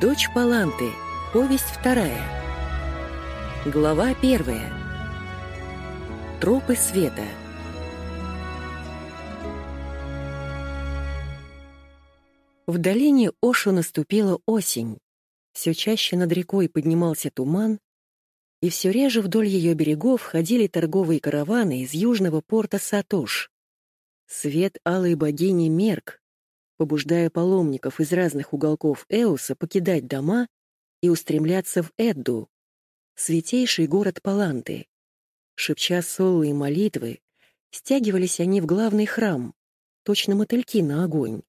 Дочь Паланты. Повесть вторая. Глава первая. Тропы света. В долине Ошу наступила осень. Все чаще над рекой поднимался туман, и все реже вдоль ее берегов ходили торговые караваны из южного порта Сатош. Свет алой богини мерк, побуждая паломников из разных уголков Эуса покидать дома и устремляться в Эдду, святейший город Паланты. Шепча солы и молитвы, стягивались они в главный храм, точно мотыльки на огонь.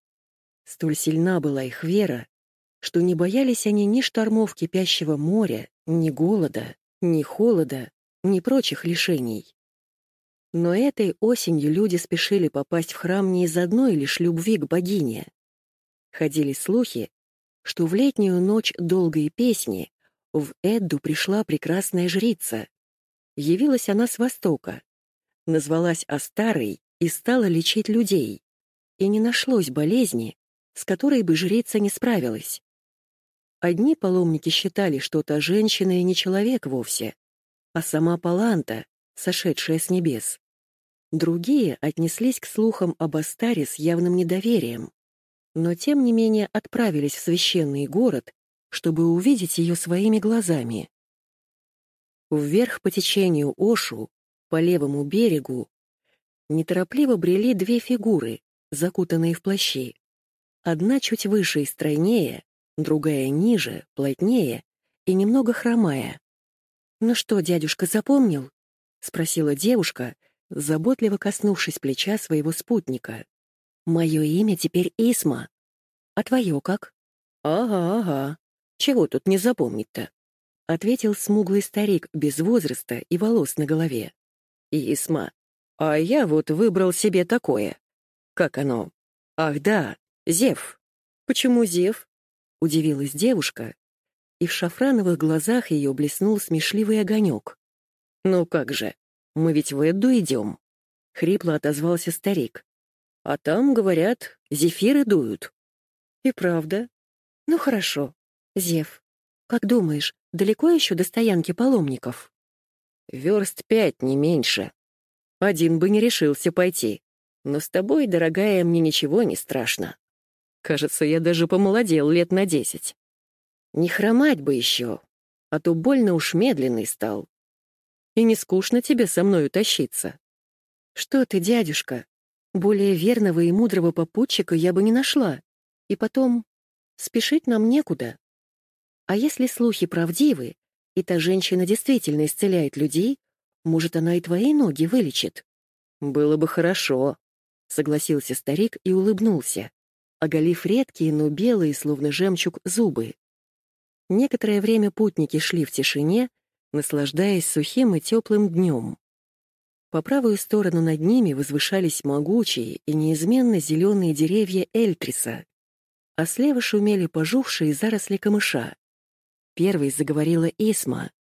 Столь сильна была их вера, что не боялись они ни штормов кипящего моря, ни голода, ни холода, ни прочих лишений. Но этой осенью люди спешили попасть в храм не из одной лишь любви к богине. Ходили слухи, что в летнюю ночь долгой песни в Эдду пришла прекрасная жрица. Явилась она с востока, назвалась Астарой и стала лечить людей. И не нашлось болезни, с которой бы жрица не справилась. Одни паломники считали, что та женщина и не человек вовсе, а сама Паланта, сошедшая с небес. Другие отнеслись к слухам об Астаре с явным недоверием, но тем не менее отправились в священный город, чтобы увидеть ее своими глазами. Вверх по течению Ошу, по левому берегу, неторопливо брели две фигуры, закутанные в плащи. Одна чуть выше и стройнее, другая ниже, плотнее и немного хромая. «Ну что, дядюшка, запомнил?» — спросила девушка, заботливо коснувшись плеча своего спутника. «Мое имя теперь Исма. А твое как?» «Ага, ага. Чего тут не запомнить-то?» — ответил смуглый старик без возраста и волос на голове. «Исма. А я вот выбрал себе такое. Как оно? Ах да, Зев. Почему Зев? Удивилась девушка, и в шафрановых глазах ее блеснул смешливый огонек. Ну как же, мы ведь в Эдду идем. Хрипло отозвался старик. А там, говорят, зефиры дуют. И правда. Ну хорошо. Зев, как думаешь, далеко еще до стоянки паломников? Верст пять, не меньше. Один бы не решился пойти. Но с тобой, дорогая, мне ничего не страшно. Кажется, я даже помолодел лет на десять. Не хромать бы еще, а то больно уж медленный стал. И не скучно тебе со мною тащиться. Что ты, дядюшка, более верного и мудрого попутчика я бы не нашла. И потом, спешить нам некуда. А если слухи правдивы, и та женщина действительно исцеляет людей, может, она и твои ноги вылечит? Было бы хорошо, — согласился старик и улыбнулся оголив редкие, но белые, словно жемчуг, зубы. Некоторое время путники шли в тишине, наслаждаясь сухим и теплым днем. По правую сторону над ними возвышались могучие и неизменно зеленые деревья Эльтриса, а слева шумели пожухшие заросли камыша. Первой заговорила Исма.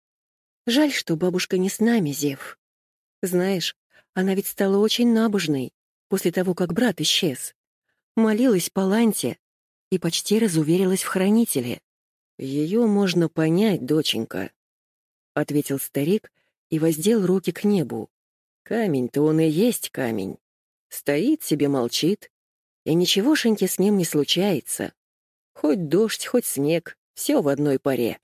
«Жаль, что бабушка не с нами, Зев. Знаешь, она ведь стала очень набожной после того, как брат исчез молилась Паланте и почти разуверилась в хранителе. «Ее можно понять, доченька», — ответил старик и воздел руки к небу. «Камень-то он и есть камень. Стоит себе, молчит, и ничегошеньки с ним не случается. Хоть дождь, хоть снег, все в одной паре.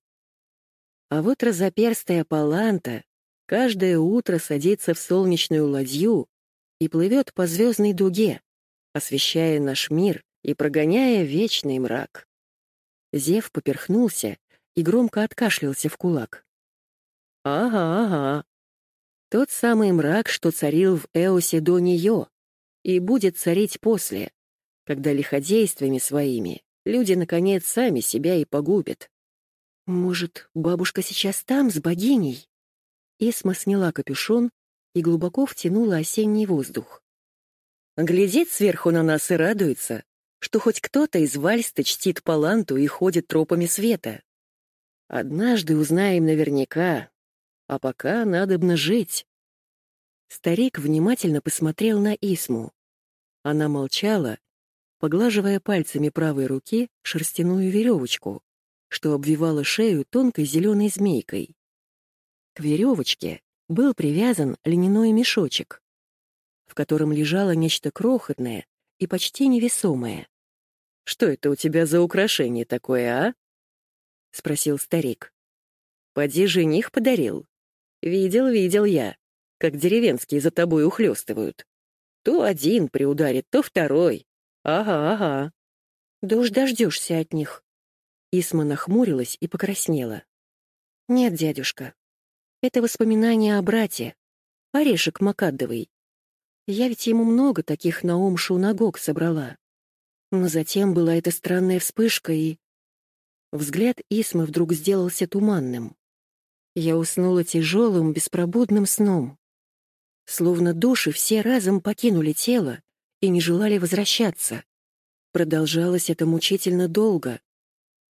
А вот разоперстая Паланта каждое утро садится в солнечную ладью и плывет по звездной дуге, освещая наш мир и прогоняя вечный мрак. Зев поперхнулся и громко откашлялся в кулак. «Ага, ага. Тот самый мрак, что царил в Эосе до нее, и будет царить после, когда лиходействиями своими люди, наконец, сами себя и погубят. Может, бабушка сейчас там, с богиней?» Исма сняла капюшон и глубоко втянула осенний воздух. Глядит сверху на нас и радуется, что хоть кто-то из Вальста чтит Паланту и ходит тропами света. Однажды узнаем наверняка, а пока надобно жить. Старик внимательно посмотрел на Исму. Она молчала, поглаживая пальцами правой руки шерстяную веревочку, что обвивала шею тонкой зеленой змейкой. К веревочке был привязан льняной мешочек, в котором лежало нечто крохотное и почти невесомое. «Что это у тебя за украшение такое, а?» — спросил старик. «Поди жених подарил. Видел, видел я, как деревенские за тобой ухлёстывают. То один приударит, то второй. Ага, ага. Да уж дождешься от них». Исма нахмурилась и покраснела. «Нет, дядюшка, это воспоминание о брате, орешек Макадовый. Я ведь ему много таких на ум шунагог собрала. Но затем была эта странная вспышка, и... Взгляд Исмы вдруг сделался туманным. Я уснула тяжелым, беспробудным сном. Словно души все разом покинули тело и не желали возвращаться. Продолжалось это мучительно долго.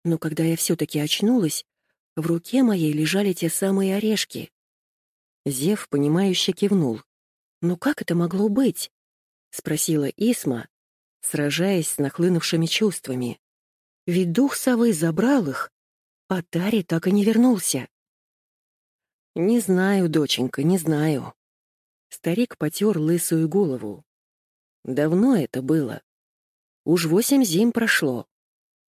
Но когда я все-таки очнулась, в руке моей лежали те самые орешки. Зев, понимающе кивнул. «Ну как это могло быть?» — спросила Исма, сражаясь с нахлынувшими чувствами. Ведь дух совы забрал их, а Тари так и не вернулся. «Не знаю, доченька, не знаю». Старик потер лысую голову. «Давно это было. Уж восемь зим прошло.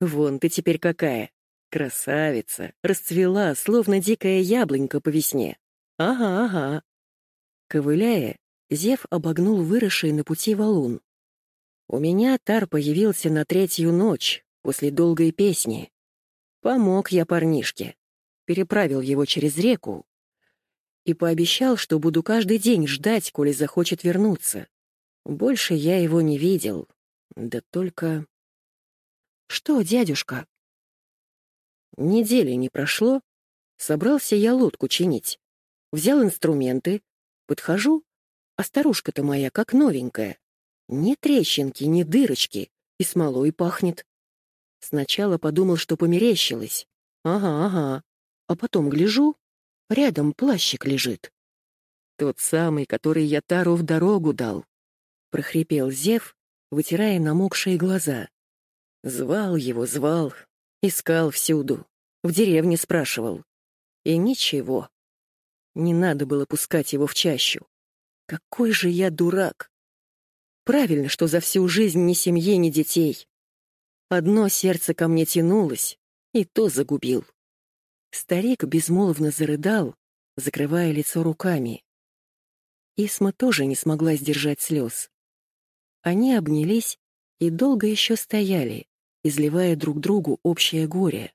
Вон ты теперь какая. Красавица, расцвела, словно дикая яблонька по весне. Ага, ага». Ковыляя, Зев обогнул выросший на пути валун. У меня Тар появился на третью ночь, после долгой песни. Помог я парнишке, переправил его через реку и пообещал, что буду каждый день ждать, коли захочет вернуться. Больше я его не видел. Да только... Что, дядюшка? Недели не прошло, собрался я лодку чинить. Взял инструменты, подхожу, а старушка-то моя как новенькая. Ни трещинки, ни дырочки, и смолой пахнет. Сначала подумал, что померещилось. Ага, ага. А потом гляжу, рядом плащик лежит. Тот самый, который я Тару в дорогу дал. Прохрипел Зев, вытирая намокшие глаза. Звал его, звал, искал всюду. В деревне спрашивал. И ничего. Не надо было пускать его в чащу. Какой же я дурак! Правильно, что за всю жизнь ни семьи, ни детей. Одно сердце ко мне тянулось, и то загубил. Старик безмолвно зарыдал, закрывая лицо руками. Исма тоже не смогла сдержать слез. Они обнялись и долго еще стояли, изливая друг другу общее горе.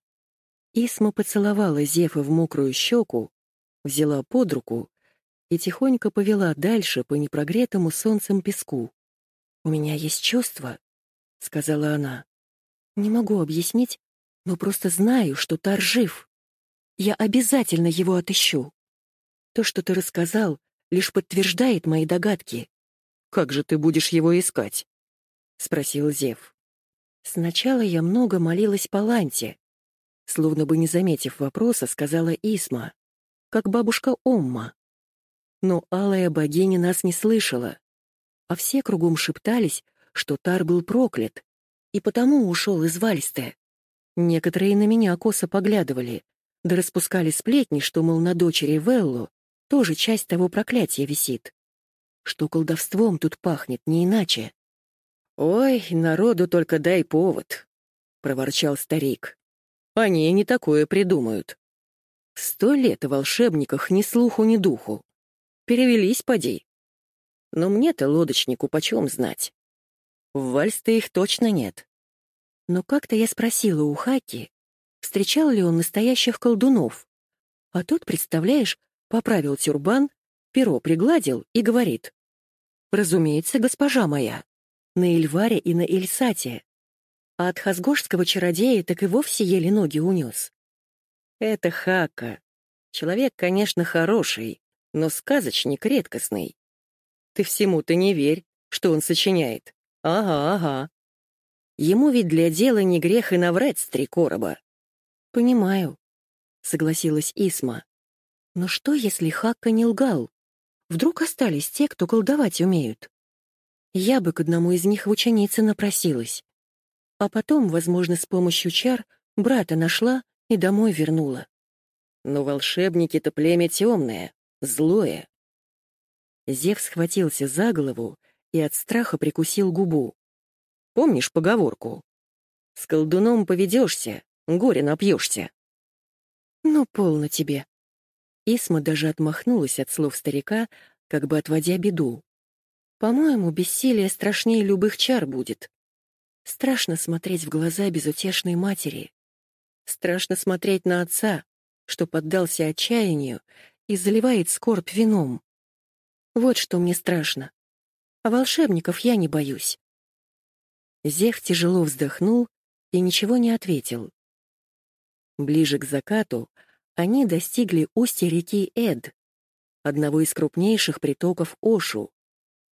Исма поцеловала Зефа в мокрую щеку, взяла под руку и тихонько повела дальше по непрогретому солнцем песку. «У меня есть чувство», — сказала она. «Не могу объяснить, но просто знаю, что Тар жив. Я обязательно его отыщу. То, что ты рассказал, лишь подтверждает мои догадки». «Как же ты будешь его искать?» — спросил Зев. Сначала я много молилась по Ланте. Словно бы не заметив вопроса, сказала Исма, как бабушка Омма. Но алая богиня нас не слышала а все кругом шептались, что Тар был проклят, и потому ушел из Вальсте. Некоторые на меня косо поглядывали, да распускали сплетни, что, мол, на дочери Веллу тоже часть того проклятия висит. Что колдовством тут пахнет не иначе. «Ой, народу только дай повод», — проворчал старик. «Они не такое придумают. Сто лет о волшебниках ни слуху, ни духу. Перевелись, поди. Но мне-то, лодочнику, почем знать? В вальс-то их точно нет. Но как-то я спросила у Хаки, встречал ли он настоящих колдунов. А тот, представляешь, поправил тюрбан, перо пригладил и говорит. «Разумеется, госпожа моя, на Эльваре и на Эльсате. А от хазгошского чародея так и вовсе еле ноги унес». «Это Хака. Человек, конечно, хороший, но сказочник редкостный. Ты всему-то не верь, что он сочиняет. Ага, ага. Ему ведь для дела не грех и наврать с три короба. Понимаю, согласилась Исма. Но что, если Хакка не лгал? Вдруг остались те, кто колдовать умеют? Я бы к одному из них в ученицы напросилась. А потом, возможно, с помощью чар брата нашла и домой вернула. Но волшебники-то племя темное, злое. Зев схватился за голову и от страха прикусил губу. Помнишь поговорку? С колдуном поведешься, горе напьешься. Ну, полно тебе. Исма даже отмахнулась от слов старика, как бы отводя беду. По-моему, бессилие страшнее любых чар будет. Страшно смотреть в глаза безутешной матери. Страшно смотреть на отца, что поддался отчаянию и заливает скорбь вином. Вот что мне страшно. А волшебников я не боюсь. Зев тяжело вздохнул и ничего не ответил. Ближе к закату они достигли устья реки Эд, одного из крупнейших притоков Ошу,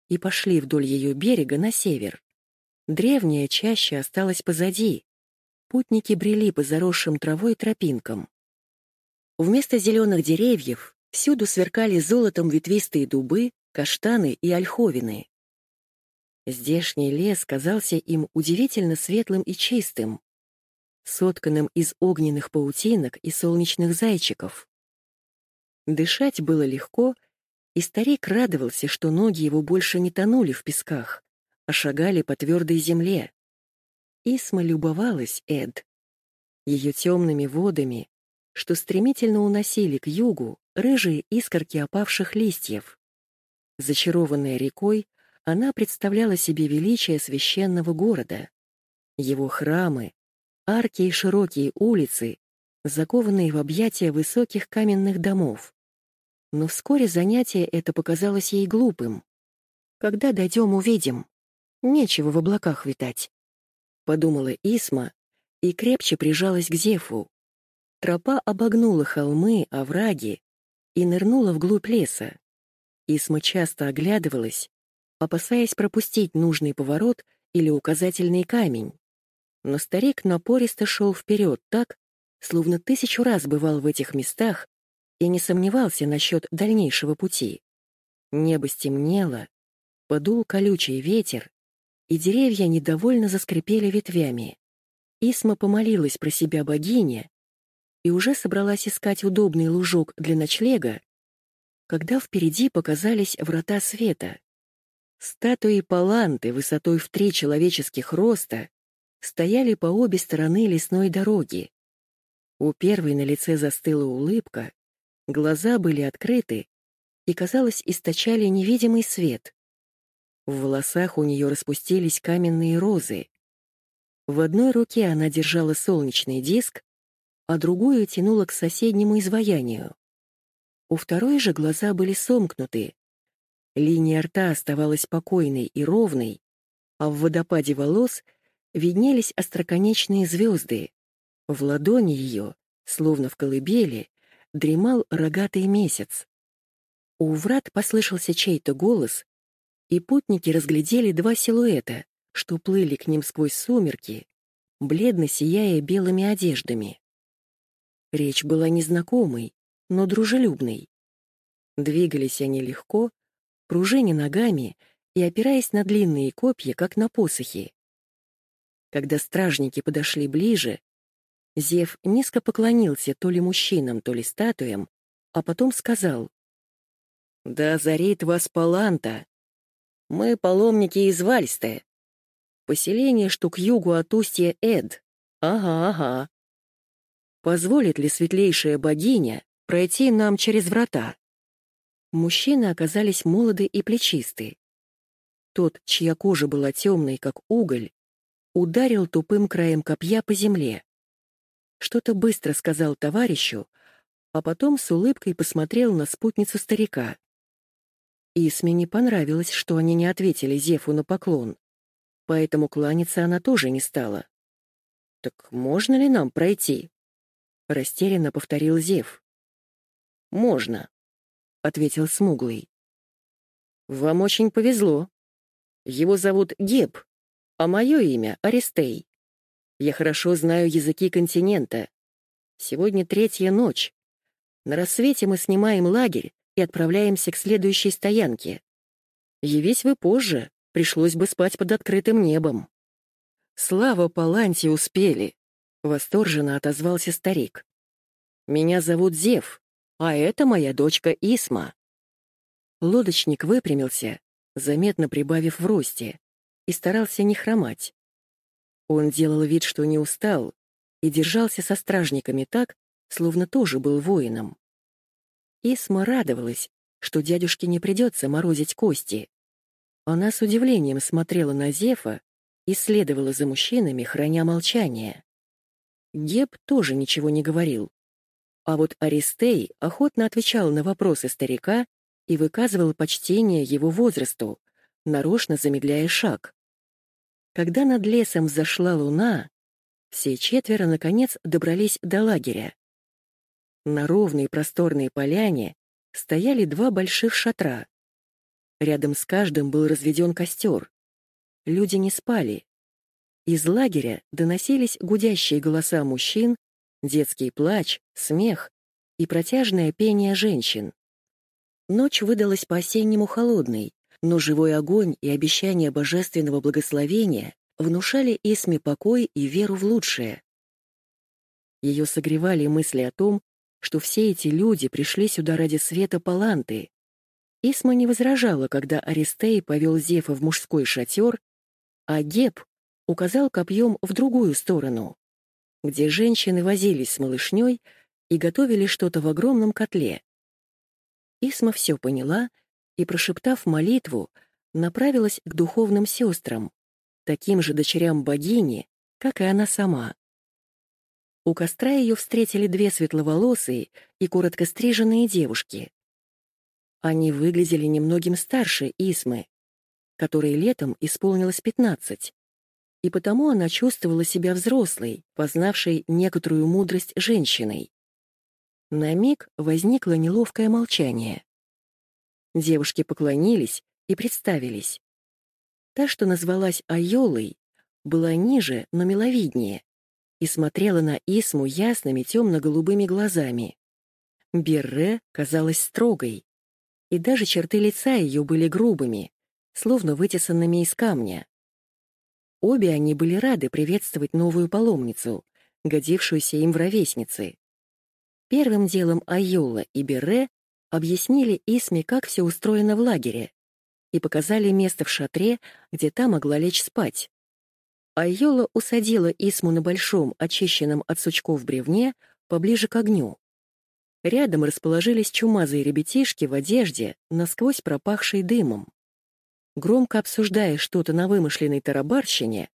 и пошли вдоль ее берега на север. Древняя чаща осталась позади. Путники брели по заросшим травой тропинкам. Вместо зеленых деревьев всюду сверкали золотом ветвистые дубы, каштаны и ольховины. Здешний лес казался им удивительно светлым и чистым, сотканным из огненных паутинок и солнечных зайчиков. Дышать было легко, и старик радовался, что ноги его больше не тонули в песках, а шагали по твердой земле. Исма любовалась Эд, ее темными водами, что стремительно уносили к югу рыжие искорки опавших листьев. Зачарованная рекой, она представляла себе величие священного города, его храмы, арки и широкие улицы, закованные в объятия высоких каменных домов. Но вскоре занятие это показалось ей глупым. Когда дойдем, увидим. Нечего в облаках витать. Подумала Исма и крепче прижалась к Зефу. Тропа обогнула холмы, овраги и нырнула вглубь леса. Исма часто оглядывалась, опасаясь пропустить нужный поворот или указательный камень. Но старик напористо шел вперед так, словно тысячу раз бывал в этих местах и не сомневался насчет дальнейшего пути. Небо стемнело, подул колючий ветер, и деревья недовольно заскрипели ветвями. Исма помолилась про себя богине и уже собралась искать удобный лужок для ночлега, когда впереди показались врата света. Статуи паланты высотой в три человеческих роста стояли по обе стороны лесной дороги. У первой на лице застыла улыбка, глаза были открыты и, казалось, источали невидимый свет. В волосах у нее распустились каменные розы. В одной руке она держала солнечный диск, а другую тянула к соседнему изваянию. У второй же глаза были сомкнуты, Линия рта оставалась спокойной и ровной, а в водопаде волос виднелись остроконечные звезды. В ладони ее, словно в колыбели, дремал рогатый месяц. У врат послышался чей-то голос, и путники разглядели два силуэта, что плыли к ним сквозь сумерки, бледно сияя белыми одеждами. Речь была незнакомой, но дружелюбной. Двигались они легко, пружиня ногами и опираясь на длинные копья, как на посохи. Когда стражники подошли ближе, Зев низко поклонился то ли мужчинам, то ли статуям, а потом сказал. «Да озарит вас Паланта! Мы паломники из Вальсте. Поселение, что к югу от устья Эд. Ага, ага. Позволит ли светлейшая богиня пройти нам через врата?» Мужчины оказались молоды и плечисты. Тот, чья кожа была темной, как уголь, ударил тупым краем копья по земле. Что-то быстро сказал товарищу, а потом с улыбкой посмотрел на спутницу старика. Исме не понравилось, что они не ответили Зефу на поклон, поэтому кланяться она тоже не стала. «Так можно ли нам пройти?» — растерянно повторил Зев. «Можно», — ответил Смуглый. «Вам очень повезло. Его зовут Геб, а мое имя — Аристей. Я хорошо знаю языки континента. Сегодня третья ночь. На рассвете мы снимаем лагерь и отправляемся к следующей стоянке. Явись вы позже, пришлось бы спать под открытым небом». Слава Паланти успели!» — восторженно отозвался старик. «Меня зовут Зев, а это моя дочка Исма». Лодочник выпрямился, заметно прибавив в росте, и старался не хромать. Он делал вид, что не устал, и держался со стражниками так, словно тоже был воином. Исма радовалась, что дядюшке не придется морозить кости. Она с удивлением смотрела на Зефа и следовала за мужчинами, храня молчание. Геб тоже ничего не говорил. А вот Аристей охотно отвечал на вопросы старика и выказывал почтение его возрасту, нарочно замедляя шаг. Когда над лесом взошла луна, все четверо, наконец, добрались до лагеря. На ровной просторной поляне стояли два больших шатра. Рядом с каждым был разведен костер. Люди не спали. Из лагеря доносились гудящие голоса мужчин, детский плач, смех и протяжное пение женщин. Ночь выдалась по-осеннему холодной, но живой огонь и обещание божественного благословения внушали Исме покой и веру в лучшее. Ее согревали мысли о том, что все эти люди пришли сюда ради света Паланты. Исма не возражала, когда Аристей повел Зефа в мужской шатер, а Геб указал копьем в другую сторону, где женщины возились с малышней и готовили что-то в огромном котле. Исма все поняла и, прошептав молитву, направилась к духовным сестрам, таким же дочерям богини, как и она сама. У костра ее встретили две светловолосые и коротко стриженные девушки. Они выглядели немногим старше Исмы, которой летом исполнилось пятнадцать, и потому она чувствовала себя взрослой, познавшей некоторую мудрость женщиной. На миг возникло неловкое молчание. Девушки поклонились и представились. Та, что назвалась Айолой, была ниже, но миловиднее, и смотрела на Исму ясными темно-голубыми глазами. Берре казалась строгой, и даже черты лица ее были грубыми, словно вытесанными из камня. Обе они были рады приветствовать новую паломницу, годившуюся им в ровесницы. Первым делом Айола и Берре объяснили Исме, как все устроено в лагере, и показали место в шатре, где та могла лечь спать. Айола усадила Исму на большом, очищенном от сучков бревне, поближе к огню. Рядом расположились чумазые ребятишки в одежде, насквозь пропахшей дымом. Громко обсуждая что-то на вымышленной тарабарщине,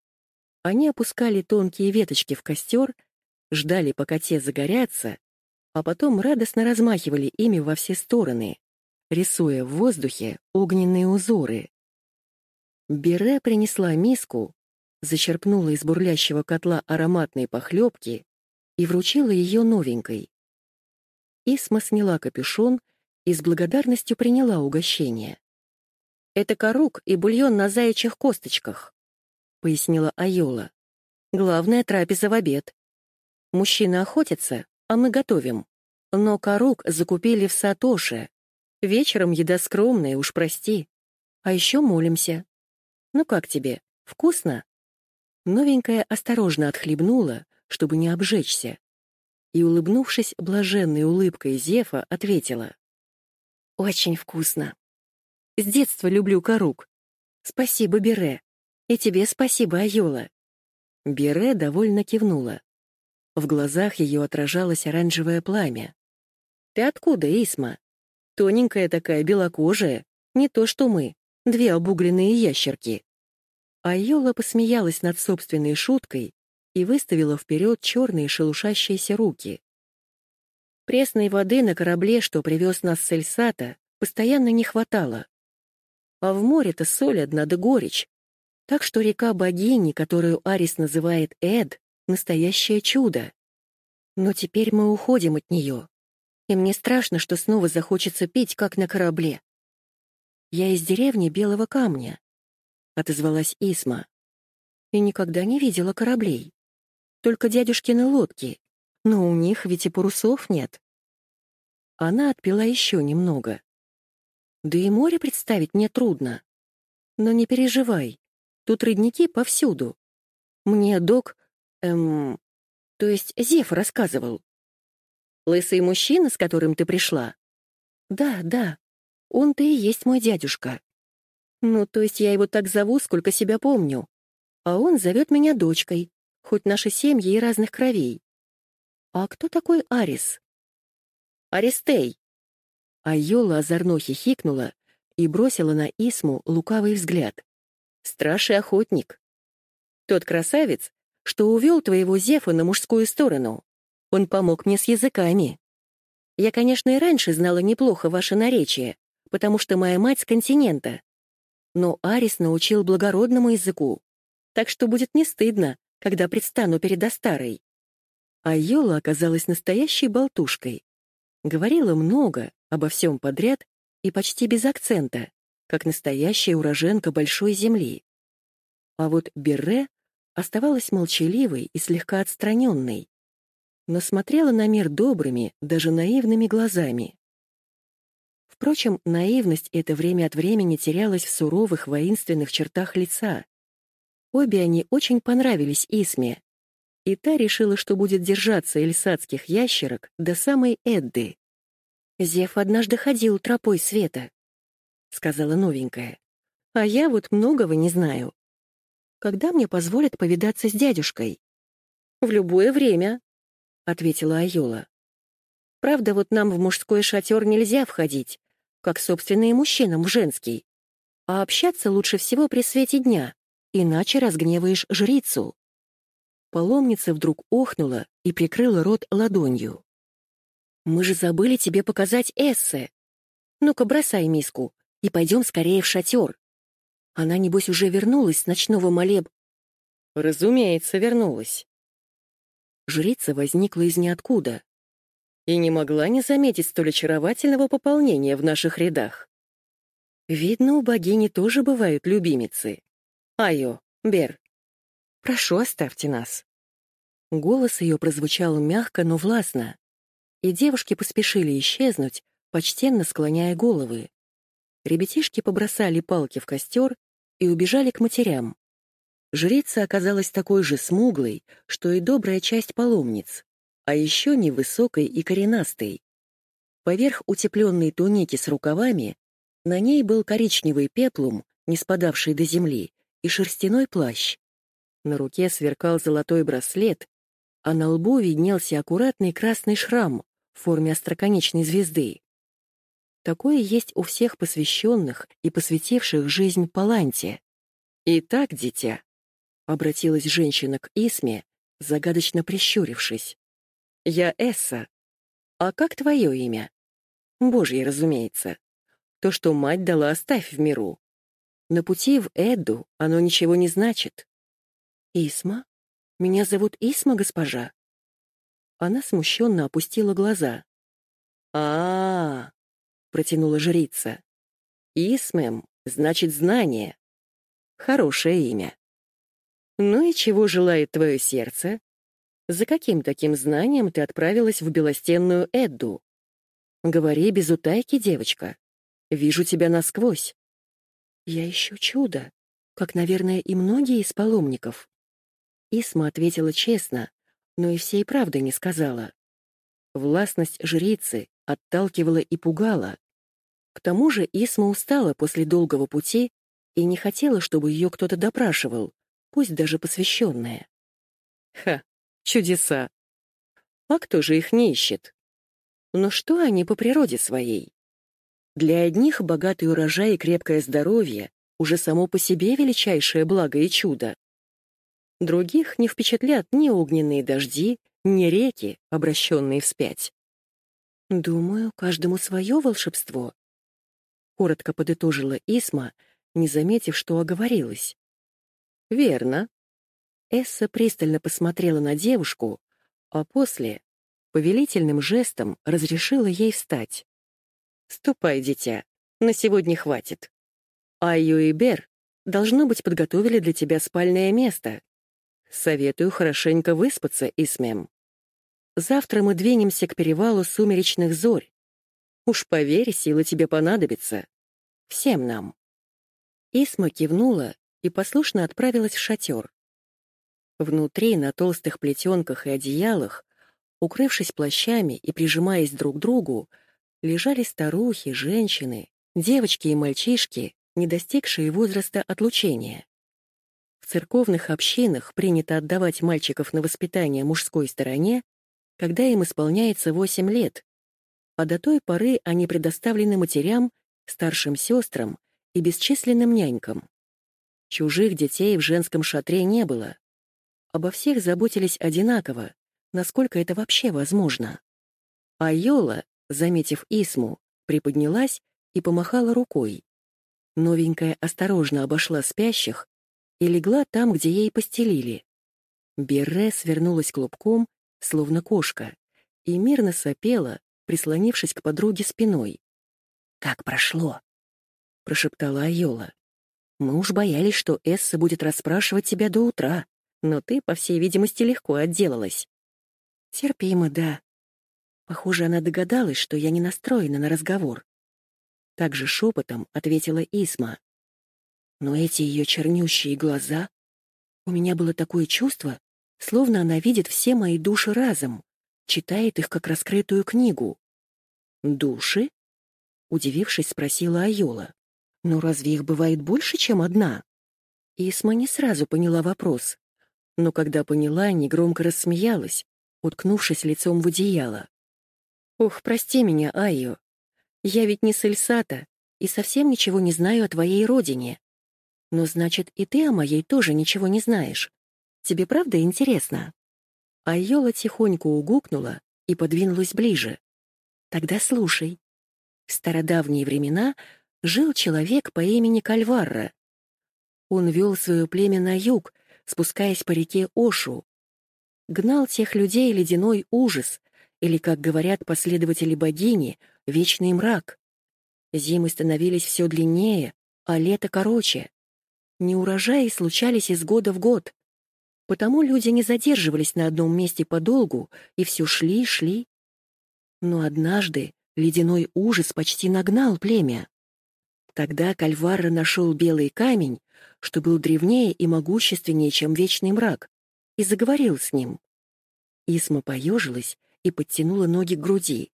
они опускали тонкие веточки в костер, ждали, пока те загорятся, а потом радостно размахивали ими во все стороны, рисуя в воздухе огненные узоры. Бере принесла миску, зачерпнула из бурлящего котла ароматной похлебки и вручила ее новенькой. Исма сняла капюшон и с благодарностью приняла угощение. «Это корук и бульон на заячьих косточках», — пояснила Айола. «Главная трапеза в обед. Мужчины охотятся, а мы готовим. Но корук закупили в Сатоше. Вечером еда скромная, уж прости. А еще молимся. Ну как тебе, вкусно?» Новенькая осторожно отхлебнула, чтобы не обжечься, и, улыбнувшись блаженной улыбкой Зефа, ответила. «Очень вкусно. С детства люблю корук. Спасибо, Бере. И тебе спасибо, Айола». Бере довольно кивнула. В глазах ее отражалось оранжевое пламя. «Ты откуда, Исма? Тоненькая такая, белокожая. Не то что мы, две обугленные ящерки». Айола посмеялась над собственной шуткой и выставила вперед черные шелушащиеся руки. Пресной воды на корабле, что привез нас с Эльсата, постоянно не хватало. А в море-то соль одна да горечь. Так что река богини, которую Арис называет Эд, — настоящее чудо. Но теперь мы уходим от нее. И мне страшно, что снова захочется пить, как на корабле. Я из деревни Белого Камня отозвалась Исма. И никогда не видела кораблей. Только дядюшкины лодки. Но у них ведь и парусов нет. Она отпила еще немного. Да и море представить мне трудно. Но не переживай, тут родники повсюду. Мне док, эм, то есть Зев рассказывал. Лысый мужчина, с которым ты пришла? Да, да, он-то и есть мой дядюшка. Ну, то есть я его так зову, сколько себя помню. А он зовет меня дочкой, хоть наши семьи и разных кровей. А кто такой Арис? Аристей. А Йола озорно хихикнула и бросила на Исму лукавый взгляд. Страж и охотник. Тот красавец, что увел твоего Зефа на мужскую сторону. Он помог мне с языками. Я, конечно, и раньше знала неплохо ваше наречие, потому что моя мать с континента. Но Арис научил благородному языку, так что будет не стыдно, когда предстану перед Астарой. А Йола оказалась настоящей болтушкой. Говорила много, обо всем подряд и почти без акцента, как настоящая уроженка большой земли. А вот Берре оставалась молчаливой и слегка отстраненной, но смотрела на мир добрыми, даже наивными глазами. Впрочем, наивность это время от времени терялась в суровых воинственных чертах лица. Обе они очень понравились Исме, и та решила, что будет держаться эльсадских ящерок до самой Эдды. «Зев однажды ходил тропой света», — сказала новенькая. «А я вот многого не знаю. Когда мне позволят повидаться с дядюшкой?» «В любое время», — ответила Айола. «Правда, вот нам в мужской шатер нельзя входить, как, собственно, и мужчинам в женский. А общаться лучше всего при свете дня, иначе разгневаешь жрицу». Паломница вдруг охнула и прикрыла рот ладонью. «Мы же забыли тебе показать эссе. Ну-ка, бросай миску и пойдем скорее в шатер. Она, небось, уже вернулась с ночного молеб...» «Разумеется, вернулась», жрица возникла из ниоткуда и не могла не заметить столь очаровательного пополнения в наших рядах. Видно, у богини тоже бывают любимицы. Айо, Бер, прошу, оставьте нас. Голос ее прозвучал мягко, но властно, и девушки поспешили исчезнуть, почтенно склоняя головы. Ребятишки побросали палки в костер и убежали к матерям. Жрица оказалась такой же смуглой, что и добрая часть паломниц, а еще невысокой и коренастой. Поверх утепленной туники с рукавами на ней был коричневый пеплум, не спадавший до земли, и шерстяной плащ. На руке сверкал золотой браслет, а на лбу виднелся аккуратный красный шрам в форме остроконечной звезды. Такое есть у всех посвященных и посвятивших жизнь Паланте. Итак, дитя, Обратилась женщина к Исме, загадочно прищурившись. «Я Эсса. А как твое имя?» «Божье, разумеется. То, что мать дала, оставь в миру. На пути в Эдду оно ничего не значит». «Исма? Меня зовут Исма, госпожа». Она смущенно опустила глаза. а, -а, -а протянула жрица. «Исмем значит знание. Хорошее имя. Ну и чего желает твое сердце? За каким таким знанием ты отправилась в белостенную Эдду? Говори без утайки, девочка. Вижу тебя насквозь. Я ищу чудо, как, наверное, и многие из паломников. Исма ответила честно, но и всей правды не сказала. Властность жрицы отталкивала и пугала. К тому же Исма устала после долгого пути и не хотела, чтобы ее кто-то допрашивал, пусть даже посвященная. Ха, чудеса. А кто же их не ищет? Но что они по природе своей? Для одних богатый урожай и крепкое здоровье уже само по себе величайшее благо и чудо. Других не впечатлят ни огненные дожди, ни реки, обращенные вспять. «Думаю, каждому свое волшебство», — коротко подытожила Исма, не заметив, что оговорилась. «Верно». Эсса пристально посмотрела на девушку, а после повелительным жестом разрешила ей встать. «Ступай, дитя, на сегодня хватит. Айю и Бер, должно быть, подготовили для тебя спальное место. Советую хорошенько выспаться, Исмем. Завтра мы двинемся к перевалу сумеречных зорь. Уж поверь, силы тебе понадобятся. Всем нам». Исма кивнула и послушно отправилась в шатер. Внутри, на толстых плетенках и одеялах, укрывшись плащами и прижимаясь друг к другу, лежали старухи, женщины, девочки и мальчишки, не достигшие возраста отлучения. В церковных общинах принято отдавать мальчиков на воспитание мужской стороне, когда им исполняется 8 лет, а до той поры они предоставлены матерям, старшим сестрам и бесчисленным нянькам. Чужих детей в женском шатре не было. Обо всех заботились одинаково, насколько это вообще возможно. А Йола, заметив Исму, приподнялась и помахала рукой. Новенькая осторожно обошла спящих и легла там, где ей постелили. Берре свернулась клубком, словно кошка, и мирно сопела, прислонившись к подруге спиной. «Как прошло?» — прошептала Айола. «Мы уж боялись, что Эсса будет расспрашивать тебя до утра, но ты, по всей видимости, легко отделалась». «Терпимо, да». Похоже, она догадалась, что я не настроена на разговор. Также шепотом ответила Исма. Но эти ее чернющие глаза... У меня было такое чувство, словно она видит все мои души разом, читает их как раскрытую книгу. «Души?» — удивившись, спросила Айола. «Но разве их бывает больше, чем одна?» Исма не сразу поняла вопрос, но когда поняла, негромко рассмеялась, уткнувшись лицом в одеяло. «Ох, прости меня, Айо. Я ведь не с Эльсата и совсем ничего не знаю о твоей родине. Но значит, и ты о моей тоже ничего не знаешь. Тебе правда интересно?» Айола тихонько угукнула и подвинулась ближе. «Тогда слушай. В стародавние времена жил человек по имени Кальварра. Он вел свое племя на юг, спускаясь по реке Ошу. Гнал тех людей ледяной ужас, или, как говорят последователи богини, вечный мрак. Зимы становились все длиннее, а лето короче. Неурожаи случались из года в год. Потому люди не задерживались на одном месте подолгу и все шли, шли. Но однажды ледяной ужас почти нагнал племя. Тогда Кальвара нашел белый камень, что был древнее и могущественнее, чем вечный мрак, и заговорил с ним. Исма поежилась и подтянула ноги к груди.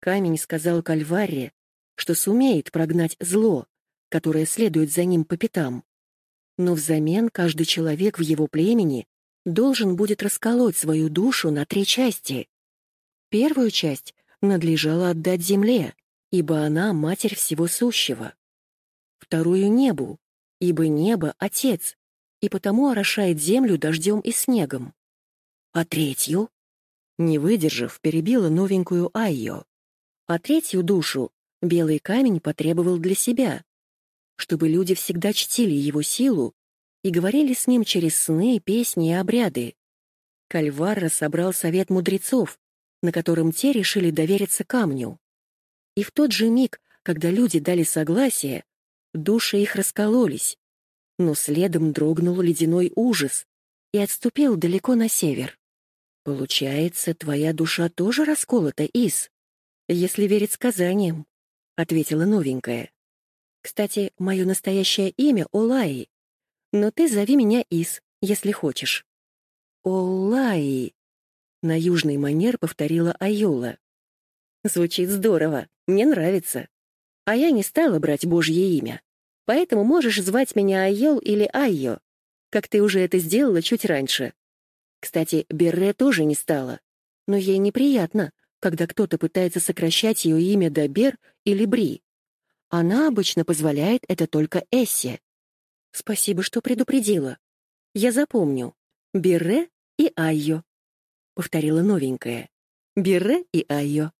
Камень сказал Кальваре, что сумеет прогнать зло, которое следует за ним по пятам но взамен каждый человек в его племени должен будет расколоть свою душу на три части. Первую часть надлежало отдать земле, ибо она — матерь всего сущего. Вторую — небу, ибо небо — отец, и потому орошает землю дождем и снегом. А третью, не выдержав, перебила новенькую Айо. А третью душу белый камень потребовал для себя, чтобы люди всегда чтили его силу и говорили с ним через сны, песни и обряды. Кальварра собрал совет мудрецов, на котором те решили довериться камню. И в тот же миг, когда люди дали согласие, души их раскололись, но следом дрогнул ледяной ужас и отступил далеко на север. «Получается, твоя душа тоже расколота, Ис?» «Если верить сказаниям», — ответила новенькая. Кстати, мое настоящее имя — Олаи, но ты зови меня Ис, если хочешь». «Олаи», — на южный манер повторила Айола. «Звучит здорово, мне нравится. А я не стала брать божье имя, поэтому можешь звать меня Айол или Айо, как ты уже это сделала чуть раньше. Кстати, Берре тоже не стала, но ей неприятно, когда кто-то пытается сокращать ее имя до Бер или Бри. Она обычно позволяет это только Эссе. Спасибо, что предупредила. Я запомню. Берре и Айо. Повторила новенькая. Берре и Айо.